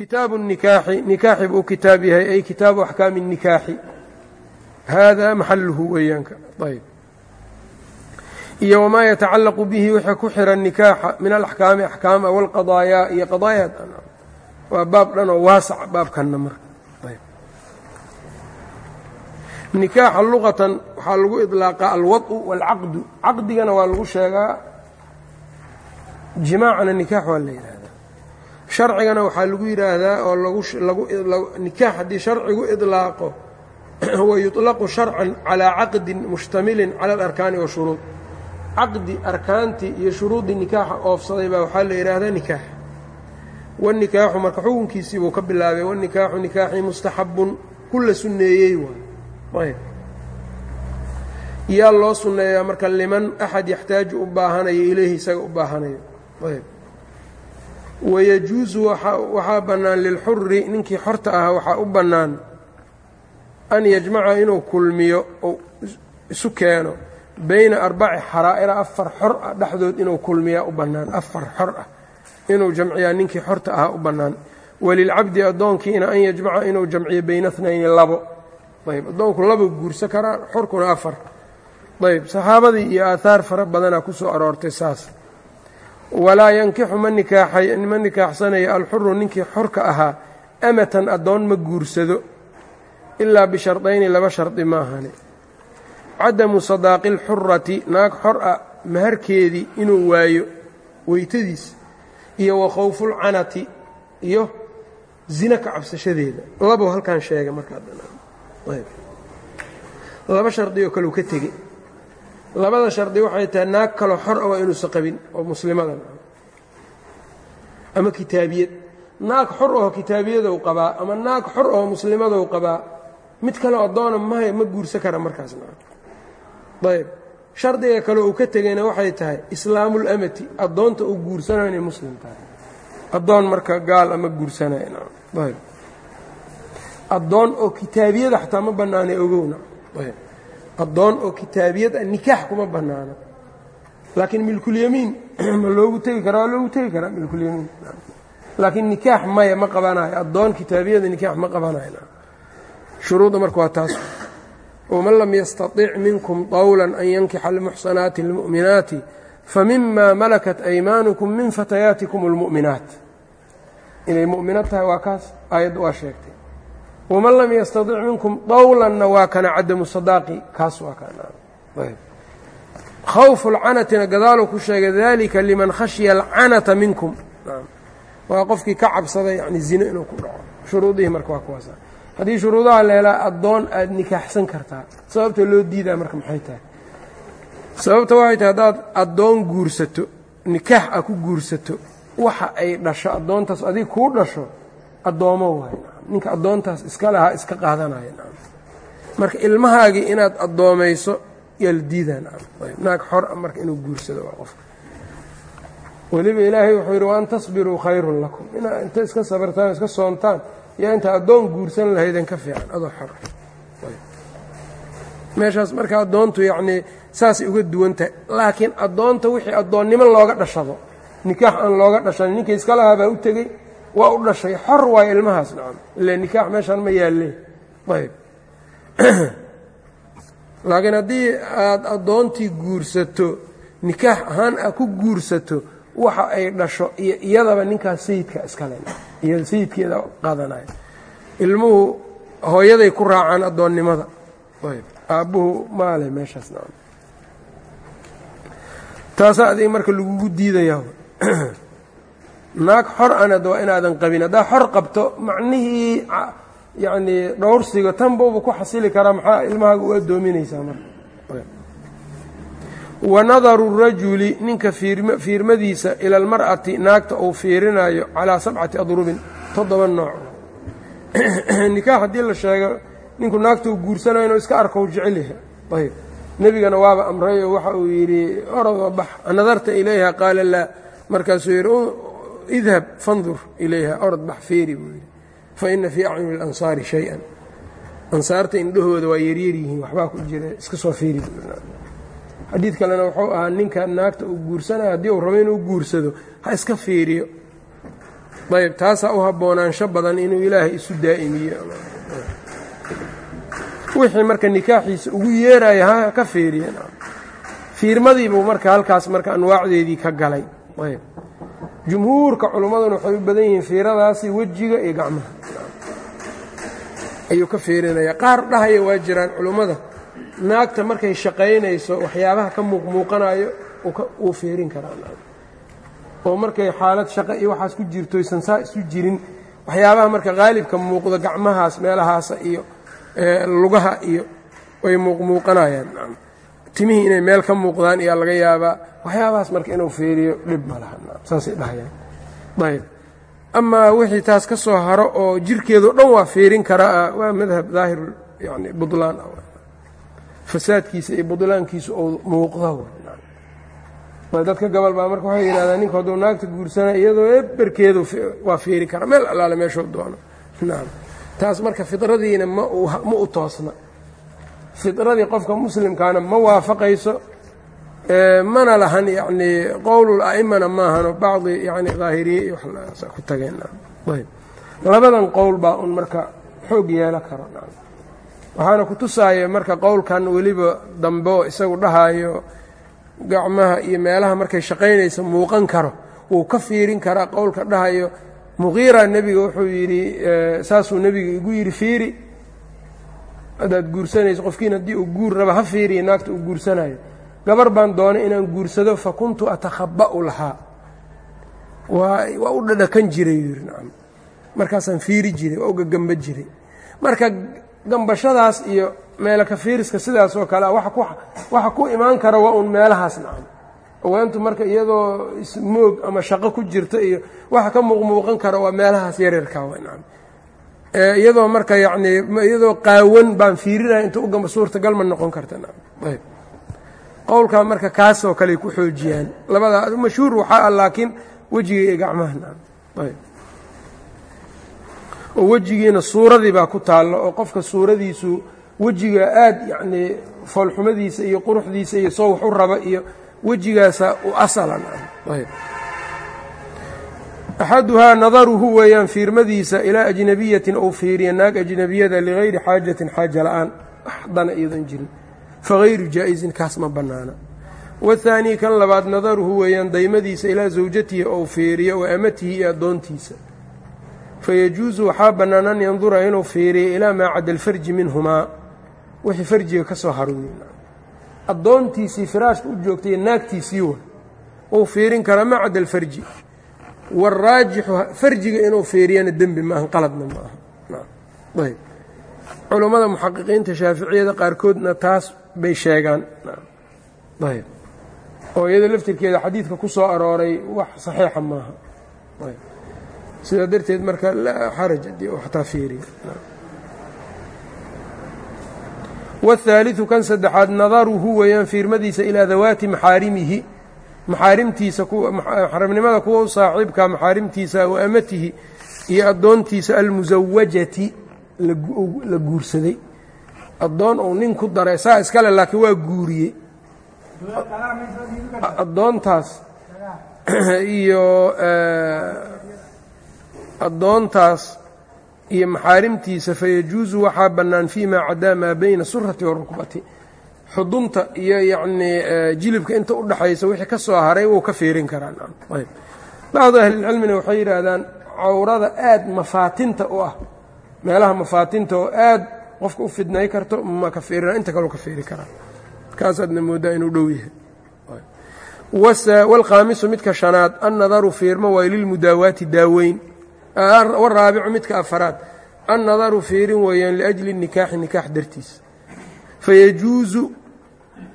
kitaabu nikaaxi nikaaxi buu kitaab yahay ay kitaabu axkaami nikaaxi. Haadaa maxaluhu weeyaanka. Ayb iyo wamaa yatacallaqu bihi wixii ku xiran nikaaxa min alaxkaami axkaama walqadaayaa iyo qadaaya waa baab dhan oo waasac baabkanna marka. Nikaaxa luqatan waxaa lagu iطlaaqaa alwad'u wاlcaqdu caqdigana waa lagu sheegaa jimaacana nikaax waa la yidhahda sharcigana waxaa lagu yidhaahdaa oo nikaax haddii sharcigu ilaaqo wa yuطlaqu sharcan calaa caqdin mushtamilin cala alarkaani washuruud caqdi arkaantii iyo shuruuddii nikaaxa oofsaday baa waxaa la yidhaahdaa nikaax. Wanikaaxu marka xukunkiisii buu ka bilaabay wanikaaxu nikaaxii mustaxabun ku la sunneeyey waay yaa loo sunneeyaa marka liman axad yaxtaaju u baahanayo ileyhi isaga u baahanayo ayb wayajuusu waxaa bannaan lilxuri ninkii xorta ahaa waxaa u bannaan an yajmaca inuu kulmiyo ou isu keeno bayna arbaci xaraa'ira afar xor ah dhexdood inuu kulmiyaa u bannaan afar xor ah inuu jamciyaa ninkii xorta ahaa u bannaan. Walilcabdi addoonkiina an yajmaca inuu jamciyo bayna tnayni labo. Ayb addoonku laba guursa karaa xorkuna afar. Ayb saxaabadii iyo aahaar fara badanaa ku soo aroortay saas walaa yankixu ma nikaaxma nikaaxsanaya alxuru ninkii xorka ahaa amatan addoon ma guursado ilaa bishardayni laba shardi maahane cadamu sadaaqi اlxurati naag xor a maharkeedii inuu waayo weytadiis iyo wa khowfulcanati iyo zina ka cabsashadeeda. Labo halkan sheega markalaba shardi oo kaleu ka tegey labada shardi waxay tahay naag kaloo xor a waa inuusan qabin oo muslimada ama kitaabiyad. Naag xor oo kitaabiyadou qabaa ama naag xor oo muslimadou qabaa mid kale addoona mahay ma guursan kara markaasna ayb shardiga kale uu ka tegayna waxay tahay islaamulamati addoonta uu guursanayo inay muslim tahay. Addoon marka gaal ama guursanayayb addoon oo kitaabiyada xataa ma bannaana ogowna addoon oo kitaabiyad a nikaax kuma bannaano laakiin milkulyamiin ma loogu tegi karaa waa loogu tegi karaa milkulyamiin laakiin nikaax maya ma qabanayo addoon kitaabiyada nikaax ma qabanayo shuruudda marka waa taas wman lam yastaطic minkum طawla an yankixa almuxsanaati اlmu'minaati famima malakat aymaanukum min fatayaatikum اlmu'minaat inay mu'minad tahay waa kaas aayadda waa sheegtay waman lam yastadic minkum dawlanna waa kana cadamu sadaaqi kaas waa khawfu lcanatina gadaaluu ku sheegay dalika liman khashiya alcanata minkum. Waa qofkii ka cabsada yani zine inuu ku dhaco. Shuruudihii marka waa kuwaasa haddii shuruudaha la addoon aada nikaaxsan kartaa. Sababta loo diidaa marka maxay tahay? Sababta waxay tahay haddaad addoon guursato nikaax a ku guursato waxa ay dhasho addoontaas adiga kuu dhasho addoomo waay ninka addoontaas iska lahaa iska qaadanaya marka ilmahaagii inaad addoomayso yaa la diidaa naag xor a marka inuu guursado waa qofka weliba ilaahay wuxuu yidhi waan tasbiruu khayrun lakum. Inaa inta iska sabirtaan iska soontaan yaa inta addoon guursan lahayden ka fiican adoo xor. Meeshaas marka addoontu yacnii saasay uga duwan tahay laakiin addoonta wixii addoonnimo looga dhashado nikaax aan looga dhashan ninkii iska lahaa baa u tegey waa u dhashay xor waayo ilmahaas nacam ile nikaax meeshaan ma yaalle ayb laakiin haddii aad addoontii guursato nikaax ahaan a ku guursato waxa ay dhasho iyo iyadaba ninkaas sayidka iskale iyada sayidkeeda qaadanaya. Ilmuhu hooyaday ku raacaan addoonnimada. Ayb aabbuhu maale meeshaas nacam taasaa adiga marka lagugu diidayaa naag xor anad waa inaadan qabin. Haddaa xor qabto macnihii yacnii dhowrsiga tanbauba ku xasili karaa maxaa ilmahaaga u addoominaysaa marka. Wa nadaru rajuli ninka fiirmadiisa ila almar'ati naagta uu fiirinayo calaa sabcati adrubin toddoba nooc. Nikaax haddii la sheego ninku naagta uu guursanayo inuu iska arko u jecel yahay. Ayb nebigana waaba amray oo waxa uu yidhi orodoo bax nadarta ilayha qaala laa. Markaasuu yidhi idhab fandur ilayha orod bax feeri buu yidhi. Fa ina fii acyuni اlansaari shay-an. Ansaarta indhahooda waa yaryar yihiin waxbaa ku jira iska soo feeri xadiid kalena wuxuu ahaa ninka naagta uu guursanayo haddii uu rabo inuu guursado ha iska fiiriyo ayb taasaa u haboonaansho badan inuu ilaahay isu daa'imiyo. Wixii marka nikaaxiisa ugu yeeraya ha ka fiiriya fiirmadiibuu marka halkaas marka anwaacdeedii ka galay. Ayb jumhuurka culummaduna waxay u badan yihiin fiiradaasi wejiga iyo gacmaha. Ayuu ka fiirinaya. Qaar dhahaya waa jiraan culummada naagta markay shaqaynayso waxyaabaha ka muuqmuuqanayo uu fiirin karaa. Oo markay xaalad shaqo iyo waxaas ku jirto aysan saa isu jirin waxyaabaha marka qaalibka muuqdo gacmahaas meelahaasa iyo lugaha iyo way muuqmuuqanayaan timihii inay meel ka muuqdaan iyaa laga yaabaa. Waxyaabahaas marka inuu fiiriyo dhib ma laha. Saasay dhahayaan. Ayb amaa wixii taas ka soo haro oo jirkeedo dhan waa fiirin karaa waa madhab daahir yani budlaan fasaadkiisa iyo budlaankiisa oo muuqda dadka gobol baa marka waxay yidhahdaan ninku hadduu naagta guursana iyadoo eberkeedu waa fiiri kara. Meel allaale meeshuu doono. Taas marka fidradiina ma u toosna fidradii qofka muslimkaana ma waafaqayso mana lahan yacnii qowlul a'imana maahano bacdi yani daahiriye iyo wax ku tageen. Ayb. Labadan qowl baa un marka xoog yeelo karo. Waxaana ku tusaaya marka qowlkan weliba dambe oo isagu dhahaayo gacmaha iyo meelaha markay shaqaynaysa muuqan karo wuu ka fiirin karaa qowlka dhahayo muqiira nebiga wuxuu yidhi saasuu nebiga igu yidhi fiiri haddaad guursanayso qofkiin haddii uu guur raba ha fiiriya naagta uu guursanayo. Gabar baan doonay inaan guursado fa kuntu atakhaba'u lahaa. Waa u dhadhakan jiray yidhi nacam. Markaasaan fiiri jiray waa u gagamba jiray. Marka gambashadaas iyo meelaka fiiriska sidaas oo kale waxa ku imaan kara waa un meelahaas nacam. Haweentu marka iyadoo ismoog ama shaqo ku jirta iyo waxa ka muuqmuuqan kara waa meelahaas yaryarka nacam iyadoo marka yacnii iyadoo qaawan baan fiirinaya inta u gamba suurtagal ma noqon karta. Nacam ayb. Qowlkaa marka kaasoo kale ku xoojiyaan. Labadaa mashhuur waxaa ah laakiin wejiga iyo gacmaha. Nacam ayb. Oo wejigiina suuradii baa ku taallo oo qofka suuradiisu wejiga aad yacnii foolxumadiisa iyo quruxdiisa iyo soo wax u raba iyo wejigaasa u asalan ayb axaduhaa nadaruhu weeyaan fiirmadiisa ilaa ajnabiyatin ou fiiriya naag ajnabiyada ligayri xaajatin xaaja la'aan waxdana iyadan jirin fagayru jaa'isin kaas ma bannaana wahaanii kan labaad nadaruhu weeyaan daymadiisa ilaa zawjatihi ou fiiriyo wa amatihi iyo addoontiisa fayajuusu waxaa bannaan an yandura inuu fiiriyo ilaa maa cadda alfarji minhumaa wixii farjiga ka soo haruuye addoontiisii firaashka u joogtay naagtiisii wa uu fiirin karaa maa cadda alfarji waraajixu farjiga inuu fiiriyana dembi maaha qaladna ma aha ayb culummada muxaqiqiinta shaaficiyada qaarkoodna taas bay sheegaan ayb oo iyada laftirkeeda xadiidka ku soo arooray wax saxiixa maaha sidaa darteed marka laa xaraj haddii uu xataa fiiriya wاthaaliثu kan saddexaad nadaruhu weeyaan fiirmadiisa ilaa dawaati maxaarimihi maxaarimtiisa maxarimnimada kuwa u saaxiibka maxaarimtiisa wa amatihi iyo addoontiisa almusawajati la guursaday. Addoon uu nin ku daray saa iskale laakiin waa guuriyey. Addoontaas iyo addoontaas iyo maxaarimtiisa fayajuusu waxaa bannaan fii maa cadaa maa bayna surati warukbati xudunta iyo yacnii jilibka inta u dhaxaysa wixii ka soo haray wuu ka fiirin karaa. Ayb. Bacdu ahlilcilmina waxay yidhaahdaan cawrada aad mafaatinta u ah meelaha mafaatinta oo aad qofka u fidnay karto ma ka fiirina inta kaleu ka fiiri karaa. Kaasaadna moodaa inuu dhow yahay. Wاlkhaamisu midka shanaad annadaru fiirmo waay lilmudaawaati daaweyn. Waraabicu midka afaraad annadaru fiirin weeyaan liأjli nikaaxi nikaax dartiis. Fayajuusu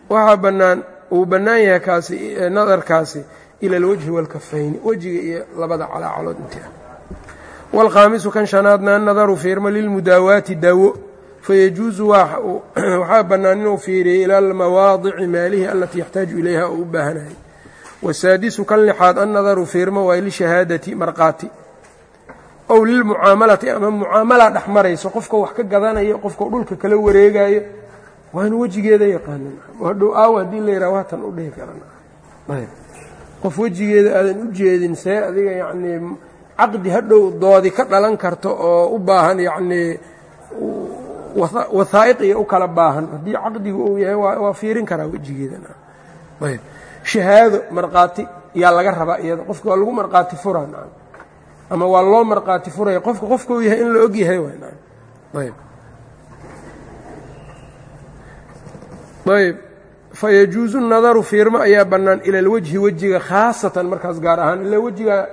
waxaa bannaan uu bannaan yahay kaasi nadarkaasi ila alwajhi wاlkafayni wejiga iyo labada calaacalood inti ah. Wاlkhaamisu kan shanaadna annadaru fiirmo lilmudaawaati daawo fayajuusu waxaa bannaan inuu fiiriyo ila almawaadici maalihi alatii yaxtaaju ilayha oo u baahanayo wasaadisu kan lixaad annadaru fiirmo waay lishahaadati marqaati. Ow lilmucaamalati ama mucaamala dhex marayso qofka wax ka gadanayo qofka dhulka kala wareegayo waa inu wejigeeda yaqaanin hadhow aaw haddii la yidhaha waatan u dhihi karan qof wejigeeda aadan u jeedin see adiga yacnii caqdi hadhow doodi ka dhalan karto oo u baahan yacnii wathaa'iq iyo u kala baahan. Haddii caqdigu uu yahay waa fiirin karaa wejigeedana. Ayb shahaado markhaati yaa laga rabaa iyada. Qofka waa lagu markhaati furaa ama waa loo markhaati furaya. Qofka qofka uu yahay in la og yahay ayb ayb fayajuusu nadaru fiirmo ayaa bannaan ila alwajhi wejiga khaasatan markaas gaar ahaan ilaa wejiga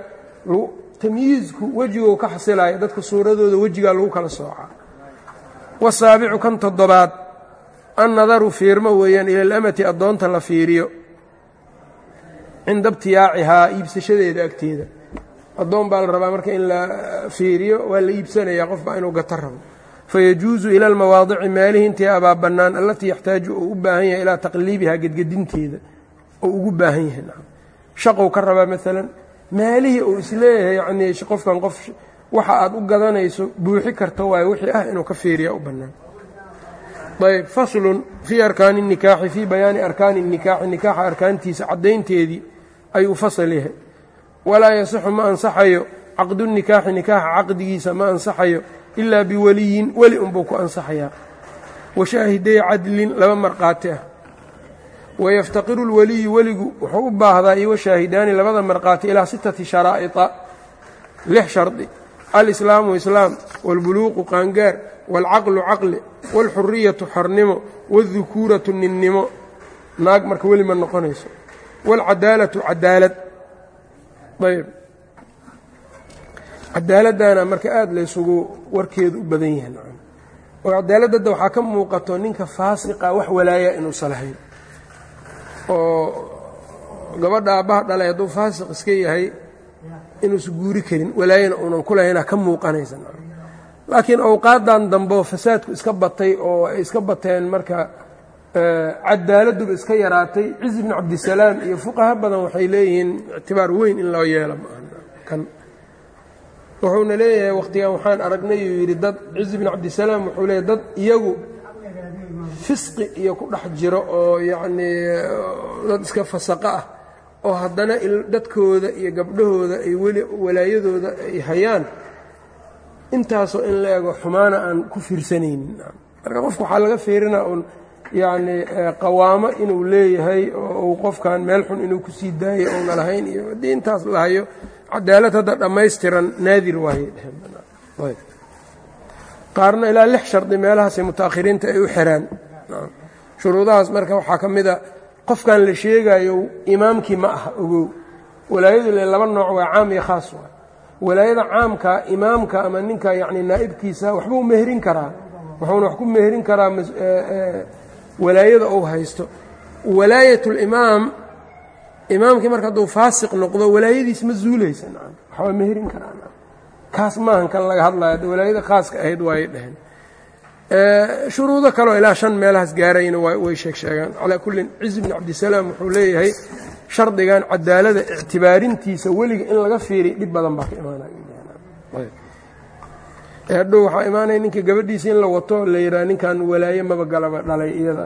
tamyiizku wejigou ka xasilaya dadka suuradooda wejigaa lagu kala soocaa wasaabicu kan toddobaad annadaru fiirmo weeyaan ila alamati addoonta la fiiriyo. Cinda ibtiyaacihaa iibsashadeeda agteeda. Addoon baa la rabaa marka in la fiiriyo waa la iibsanayaa qof baa inuu gato rabo fayajuusu ila almawaadici meelihii intay abaa bannaan allatii yaxtaaju uu u baahan yahay ilaa taqliibihaa gedgedinteeda oo ugu baahan yahay shaqow ka rabaa maalan meelihii uu is leeyahay yanii qofkan qof waxa aad u gadanayso buuxi karta waayo wixii ah inuu ka fiiriya u bannaan ayb faslun fii arkaani nikaaxi fii bayaani arkaani nikaaxi nikaaxa arkaantiisa caddaynteedii ayuu fasal yahay walaa yasixu ma ansaxayo caqdu nikaaxi nikaaxa caqdigiisa ma ansaxayo ilaa biweliyin weli unbuu ku ansaxayaa washaahiday cadlin laba markhaati ah wayaftaqiru lweliyu weligu wuxuu u baahdaa iyo washaahidaani labada markhaati ilaa sittati sharaa'ita lix shardi alislaamu islaam wاlbuluuqu qaangaar wاlcaqlu caqli wاlxuriyatu xornimo wاldukuuratu ninnimo naag marka weli ma noqonayso wاlcadaalatu cadaalad ayb cadaaladdaana marka aada laysugu warkeedu u badan yahay oo cadaaladada waxaa ka muuqato ninka faasiqa wax walaaya inuusan lahayn oo gabadha aabbaha dhalay hadduu faasiq iska yahay inuusan guuri karin walaayana uunan ku lahaynaa ka muuqanaysa laakiin awqaadan dambeo fasaadku iska batay oo ay iska bateen marka cadaaladduba iska yaraatay ciz bn cabdisalaam iyo fuqaha badan waxay leeyihiin ictibaar weyn in loo yeelo maakan wuxuuna leeyahay wakhtigan waxaan aragnay uu yidhi dad ciz bn cabdisalaam wuxuu leeyahy dad iyagu fisqi iyo ku dhex jiro oo yacnii dad iska fasaqo ah oo haddana dadkooda iyo gabdhahooda ay weli walaayadooda ay hayaan intaasoo in la ego xumaana aan ku fiirsanaynin. Marka qofku waxaa laga fiirinaa uun yacnii qawaamo inuu leeyahay oo uu qofkan meel xun inuu ku sii daayo ouna lahayn iyo haddii intaas la hayo cadaalad hadda dhammaystiran naadir dheheen qaarna ilaa lix shardi meelahaasay mutaakhiriinta ay u xiraan. Shuruudahaas marka waxaa ka mid a qofkan la sheegayo imaamkii ma aha ogow. Walaayadu le laba nooc waa caam iyo khaas waa. Walaayada caamka imaamka ama ninka yacni naa'ibkiisa waxbuu meherin karaa. Wuxuuna wax ku meherin karaa walaayada uu haysto. Walaayatulimaam imaamkii marka hadduu faasiq noqdo walaayadiis ma zuulaysa waxbaa meherin karaa nacam. Kaas maahan kan laga hadlaya walaayada khaaska ahayd waayay dheheen shuruudo kaleo ilaa shan meelahaas gaarayna way sheeg sheegaan. Calaa kullin ciz bn cabdisalaam wuxuu leeyahay shardigan cadaalada ictibaarintiisa weliga in laga fiiriy dhib badan baa ka imaanayahadhow waxaa imaanaya ninka gabadhiisa in la wato la yidhaha ninkan walaaye maba galaba dhalay iyada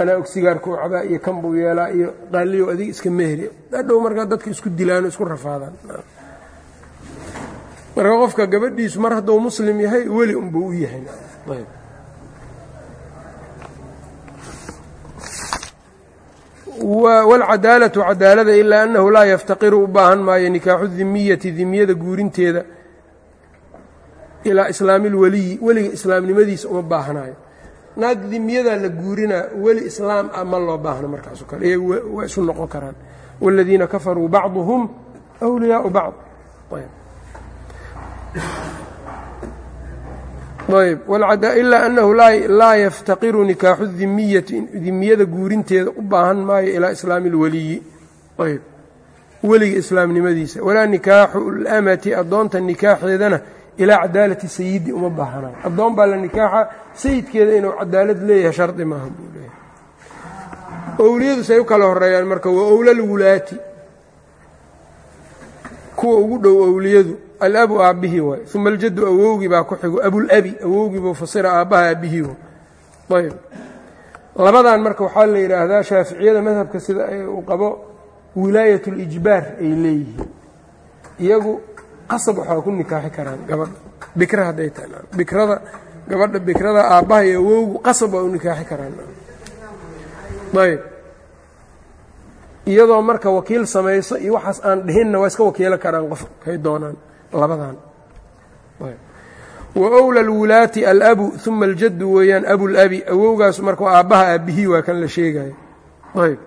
anaa og sigaarkuu cabaa iyo kan buu yeelaa iyo qaaliyo adiga iska mehri hadhow markaa dadka isku dilaano isku rafaadaan. Marka qofka gabadhiisu mar hadduu muslim yahay weli unbuu u yahay. Wاlcadaalatu cadaalada ilaa annahu laa yaftaqiru u baahan maayo nikaaxu dimiyati dimiyada guurinteeda ilaa islaami اlweliyi weliga islaamnimadiisa uma baahanayo naag dimiyadaa la guurinaa weli islaam ah ma loo baahno markaaso kale iyagu waa isu noqon karaan wاladiina kafaruu bacduhum أwliyaau bacd ayb ilaa annahu laa yaftaqiru nikaaxu dimiyati dimiyada guurinteeda u baahan maayo ilaa islaami اlweliyi ayb weliga islaamnimadiisa walaa nikaaxu اlamati addoonta nikaaxeedana ilaa cadaalati sayidi uma baahanayo addoon baa la nikaaxa sayidkeeda inuu cadaalad leeyahay shardi maaha buu leeyahay. Owliyadu say u kala horeeyaan marka waa owlalwulaati kuwa ugu dhow owliyadu alabu aabbihii waay uma aljaddu awowgii baa ku xigo abulabi awowgii buu fasira aabbaha aabbihii ayb labadan marka waxaa la yidhaahdaa shaaficiyada madhabka sida uu qabo wilaayat اlijbaar ay leeyihiin. Iyagu qasab waxaa ku nikaaxi karaan gabadha bikra hadday tahay bikrada gabadha bikrada aabbaha iyo awowgu qasab waa u nikaaxi karaan ayb iyadoo marka wakiil samayso iyo waxaas aan dhihinna waa iska wakiilo karaan qof kay doonaan labadan wa wla اlwulaati alabu uma aljaddu weeyaan abulabi awowgaas marka aabbaha aabbihii waa kan la sheegayo ayb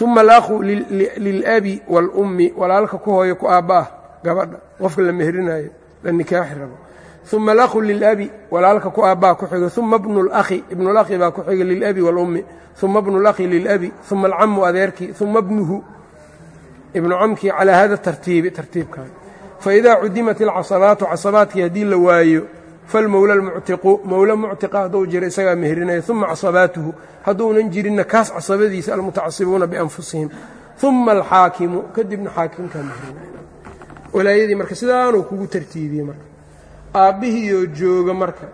uma alakhu lilabi wاlummi walaalka ku hooyo ku aabba ah gabadha qofka la mehrinayo la nikaaxi rabo uma alakhu lilabi walaalka ku aabbaha ku xigo uma bnu اlakhi ibnulakhi baa ku xiga lilabi wاlummi uma bnu اlakhi lilabi uma alcamu adeerkii uma bnuhu ibnu camkii calaa hada tartiibi tartiibkan faidaa cudimat ilcasabaatu casabaadkii haddii la waayo falmowla almuctiqu mowla muctiqa hadduu jiro isagaa mehrinaya uma casabaatuhu hadduunan jirinna kaas casabadiisa almutacasibuuna bianfusihim uma alxaakimu kadibna xaakimkaa mehrinaya walaayadii marka sidaanuu kugu tartiibiyey marka. Aabbihiioo jooga marka.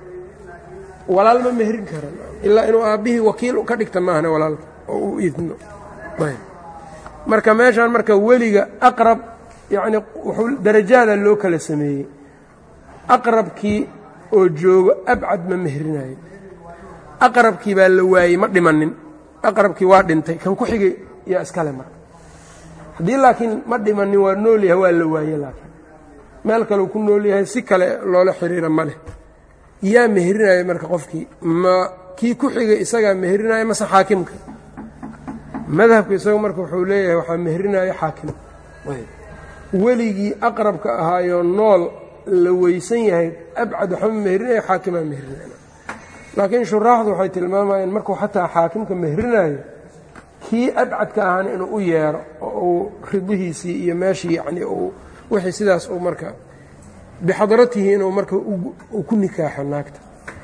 Walaal ma mehrin karan. Ilaa inuu aabbihii wakiil ka dhigta maahne walaalka oo uu idno marka meeshaan marka weliga aqrab yacni wuxuu darajaada loo kala sameeyey. Aqrabkii oo joogo abcad ma mehrinayo aqrabkii baa la waayey ma dhimanin aqrabkii waa dhintay kan ku xigay yaa iskale marka haddii laakiin ma dhimanin waa nool yahay waa la waaye laakiin. Meel kaleu ku nool yahay si kale loola xiriira ma leh. Yaa mehrinayo marka qofkii. Ma kii ku xigay isagaa mehrinayo mase xaakimka madhabka isaga marka wuxuu leeyahay waxaa mehrinayo xaakim. Weligii aqrabka ahaayoo nool la weysan yahay abcad waxba mehrinaya xaakimaa mehrinaya laakiin shuraaxdu waxay tilmaamayeen markuu xataa xaakimka mehrinayo kii abcadka ahaana inuu u yeero oo uu ridihiisii iyo meeshii yacni uu wixii sidaas uu marka bixadratihi inuu marka ku nikaaxo naagta.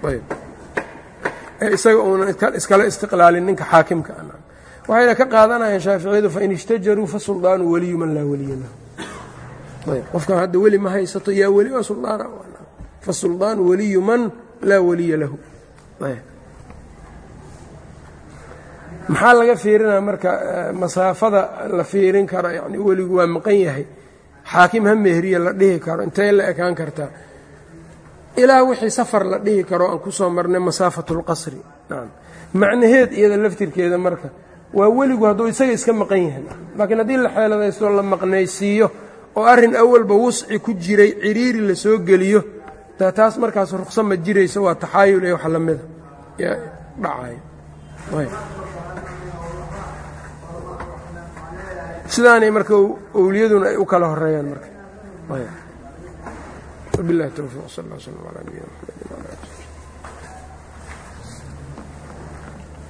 Ayb. Isaga uunan iskala istiqlaalin ninka xaakimka ana. Waxayna ka qaadanayaan shaaficiyadu fain ishtajaruu fasuldaanu weliyu man laa weliya lahu. Qofkan hadda weli ma haysato yaa weli waa suldaana fasuldaanu weliyu man laa weliya lahu maxaa laga fiirinaya marka masaafada la fiirin karo? Yani weligu waa maqan yahay. Xaakim ha mehriya la dhihi karo. Intay la ekaan kartaa? Ilaa wixii safar la dhihi karo aan ku soo marnay masaafatu اlqasri nacam macnaheed iyada laftirkeeda marka waa weligu hadduu isaga iska maqan yahay. Laakiin haddii la xeeladaysto la maqnaysiiyo oo arrin awalba wusci ku jiray ciriiri la soo geliyo taas markaas ruqsa ma jirayso waa taxaayul ee wax lamida yaa sidaanay marka owliyaduna ay u kala horeeyaan marka. Wabilahi towfiiq sal alaa nabiyina mxamedi